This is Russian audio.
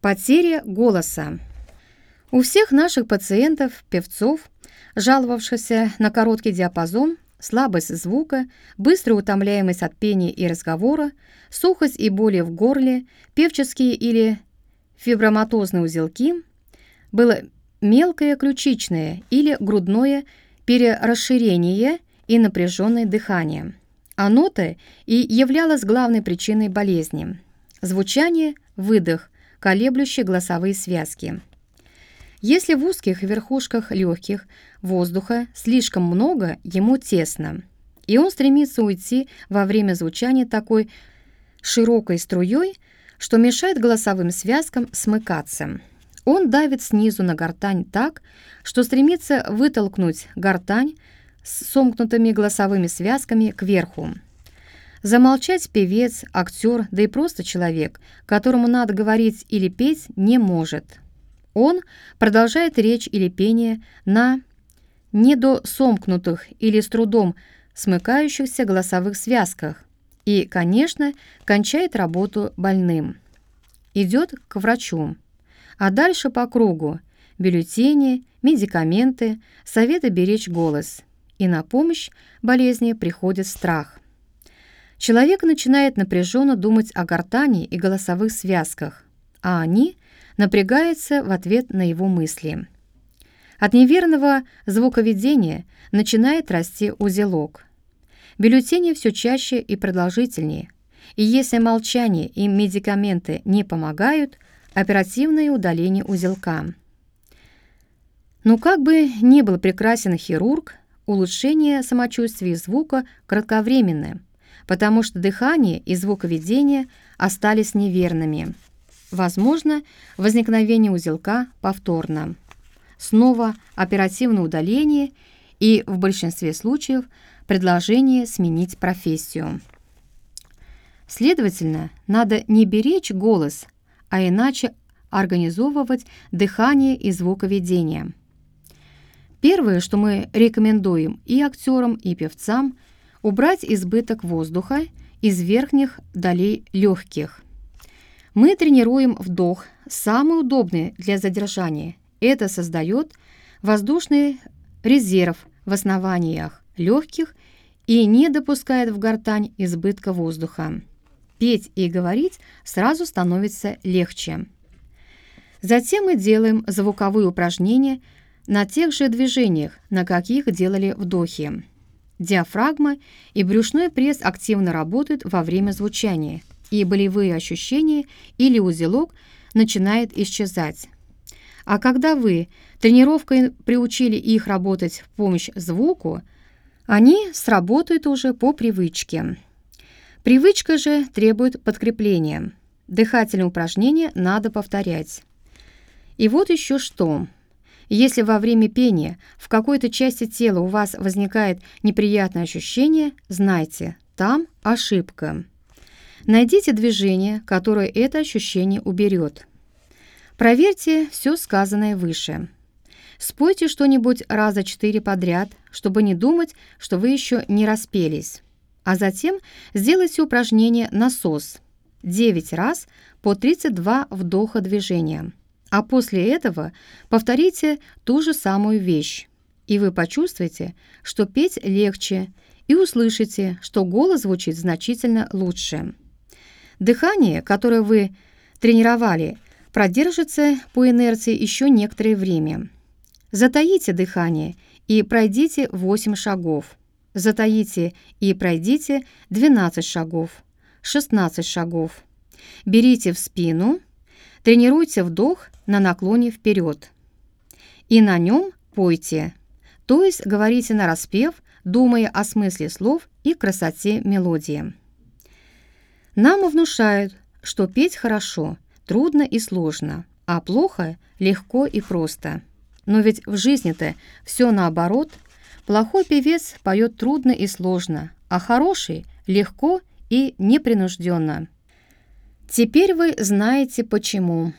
Потеря голоса. У всех наших пациентов, певцов, жаловавшихся на короткий диапазон, слабость звука, быстрая утомляемость от пения и разговора, сухость и боли в горле, певческие или фиброматозные узелки, было мелкое ключичное или грудное перерасширение и напряженное дыхание. Оно-то и являлось главной причиной болезни. Звучание, выдох, колеблющие голосовые связки. Если в узких верхушках легких воздуха слишком много, ему тесно, и он стремится уйти во время звучания такой широкой струей, что мешает голосовым связкам смыкаться. Он давит снизу на гортань так, что стремится вытолкнуть гортань с сомкнутыми голосовыми связками кверху. Замолчать певец, актер, да и просто человек, которому надо говорить или петь, не может. Он продолжает речь или пение на недосомкнутых или с трудом смыкающихся голосовых связках и, конечно, кончает работу больным. Идет к врачу. А дальше по кругу – бюллетени, медикаменты, советы беречь голос. И на помощь болезни приходит страх. Человек начинает напряженно думать о гортани и голосовых связках, а они напрягаются в ответ на его мысли. От неверного звуковедения начинает расти узелок. Бюллетени все чаще и продолжительнее, и если молчание и медикаменты не помогают, оперативное удаление узелка. Но как бы ни был прекрасен хирург, улучшение самочувствия звука кратковременное – потому что дыхание и звуковедение остались неверными. Возможно, возникновение узелка повторно. Снова оперативное удаление и, в большинстве случаев, предложение сменить профессию. Следовательно, надо не беречь голос, а иначе организовывать дыхание и звуковедение. Первое, что мы рекомендуем и актерам, и певцам – убрать избыток воздуха из верхних долей легких. Мы тренируем вдох, самый удобный для задержания. Это создает воздушный резерв в основаниях легких и не допускает в гортань избытка воздуха. Петь и говорить сразу становится легче. Затем мы делаем звуковые упражнения на тех же движениях, на каких делали вдохи. Диафрагма и брюшной пресс активно работают во время звучания, и болевые ощущения или узелок начинает исчезать. А когда вы тренировкой приучили их работать в помощь звуку, они сработают уже по привычке. Привычка же требует подкрепления. Дыхательные упражнения надо повторять. И вот еще что – если во время пения в какой-то части тела у вас возникает неприятное ощущение, знайте, там ошибка. Найдите движение, которое это ощущение уберет. Проверьте все сказанное выше. Спойте что-нибудь раза четыре подряд, чтобы не думать, что вы еще не распелись. А затем сделайте упражнение «Насос» 9 раз по 32 вдоха движения. А после этого повторите ту же самую вещь, и вы почувствуете, что петь легче, и услышите, что голос звучит значительно лучше. Дыхание, которое вы тренировали, продержится по инерции еще некоторое время. Затаите дыхание и пройдите 8 шагов. Затаите и пройдите 12 шагов, 16 шагов. Берите в спину, тренируйте вдох на наклоне вперед. И на нем пойте, то есть говорите на распев, думая о смысле слов и красоте мелодии. Нам внушают, что петь хорошо, трудно и сложно, а плохо легко и просто. Но ведь в жизни-то все наоборот. Плохой певец поет трудно и сложно, а хороший – легко и непринужденно. Теперь вы знаете почему.